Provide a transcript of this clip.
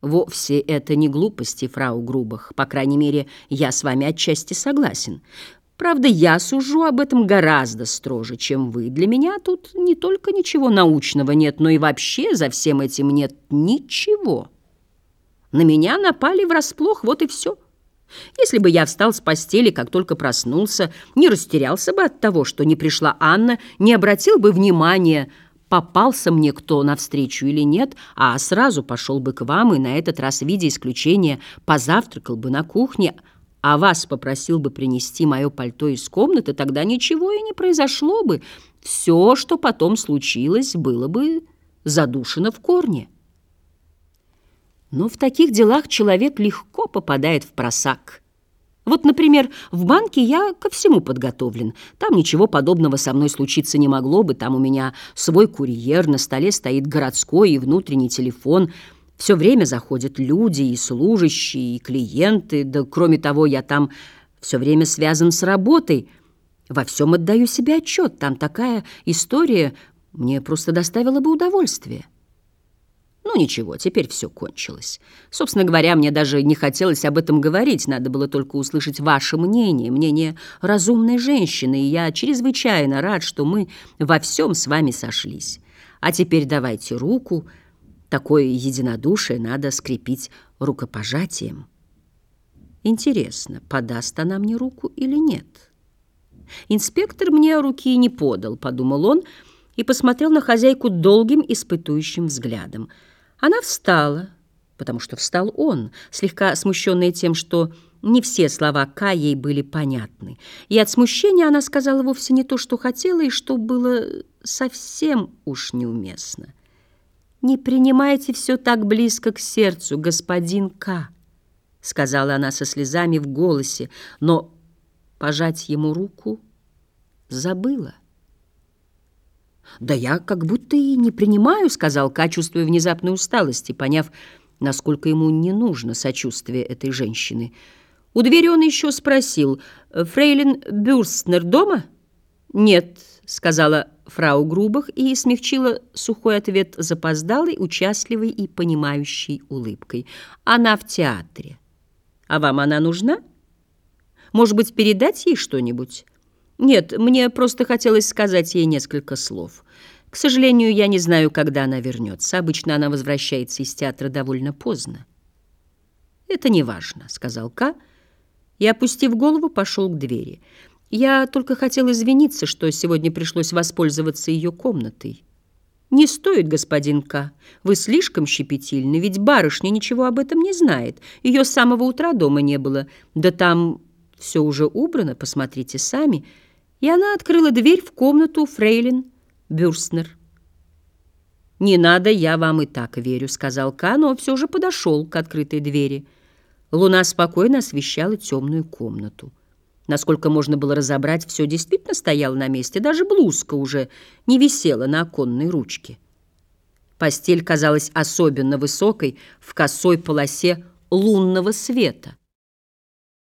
Вовсе это не глупости, фрау Грубах. По крайней мере, я с вами отчасти согласен. Правда, я сужу об этом гораздо строже, чем вы. Для меня тут не только ничего научного нет, но и вообще за всем этим нет ничего. На меня напали врасплох, вот и все. Если бы я встал с постели, как только проснулся, не растерялся бы от того, что не пришла Анна, не обратил бы внимания попался мне кто навстречу или нет, а сразу пошел бы к вам и на этот раз, в виде исключения, позавтракал бы на кухне, а вас попросил бы принести мое пальто из комнаты, тогда ничего и не произошло бы. Все, что потом случилось, было бы задушено в корне. Но в таких делах человек легко попадает в просак – вот, например, в банке я ко всему подготовлен. Там ничего подобного со мной случиться не могло бы. Там у меня свой курьер, на столе стоит городской и внутренний телефон. Все время заходят люди и служащие, и клиенты. Да кроме того, я там все время связан с работой. Во всем отдаю себе отчет. Там такая история мне просто доставила бы удовольствие. Ну ничего, теперь все кончилось. Собственно говоря, мне даже не хотелось об этом говорить, надо было только услышать ваше мнение, мнение разумной женщины, и я чрезвычайно рад, что мы во всем с вами сошлись. А теперь давайте руку, такое единодушие надо скрепить рукопожатием. Интересно, подаст она мне руку или нет? Инспектор мне руки не подал, подумал он, и посмотрел на хозяйку долгим испытующим взглядом – она встала, потому что встал он, слегка смущенная тем, что не все слова К ей были понятны. И от смущения она сказала вовсе не то, что хотела, и что было совсем уж неуместно. «Не принимайте все так близко к сердцу, господин К», — сказала она со слезами в голосе, но пожать ему руку забыла. «Да я как будто и не принимаю», — сказал Ка, чувствуя внезапную усталость и поняв, насколько ему не нужно сочувствие этой женщины. У двери он еще спросил, «Фрейлин Бюрстнер дома?» «Нет», — сказала фрау Грубах и смягчила сухой ответ запоздалой, участливой и понимающей улыбкой. «Она в театре. А вам она нужна? Может быть, передать ей что-нибудь?» Нет, мне просто хотелось сказать ей несколько слов. К сожалению, я не знаю, когда она вернется. Обычно она возвращается из театра довольно поздно. «Это не важно», — сказал Ка, и, опустив голову, пошел к двери. «Я только хотел извиниться, что сегодня пришлось воспользоваться ее комнатой». «Не стоит, господин К. Вы слишком щепетильны, ведь барышня ничего об этом не знает. Ее с самого утра дома не было. Да там все уже убрано, посмотрите сами» и она открыла дверь в комнату фрейлин Бюрстнер. «Не надо, я вам и так верю», — сказал Ка, но все же подошел к открытой двери. Луна спокойно освещала темную комнату. Насколько можно было разобрать, все действительно стояло на месте, даже блузка уже не висела на оконной ручке. Постель казалась особенно высокой в косой полосе лунного света.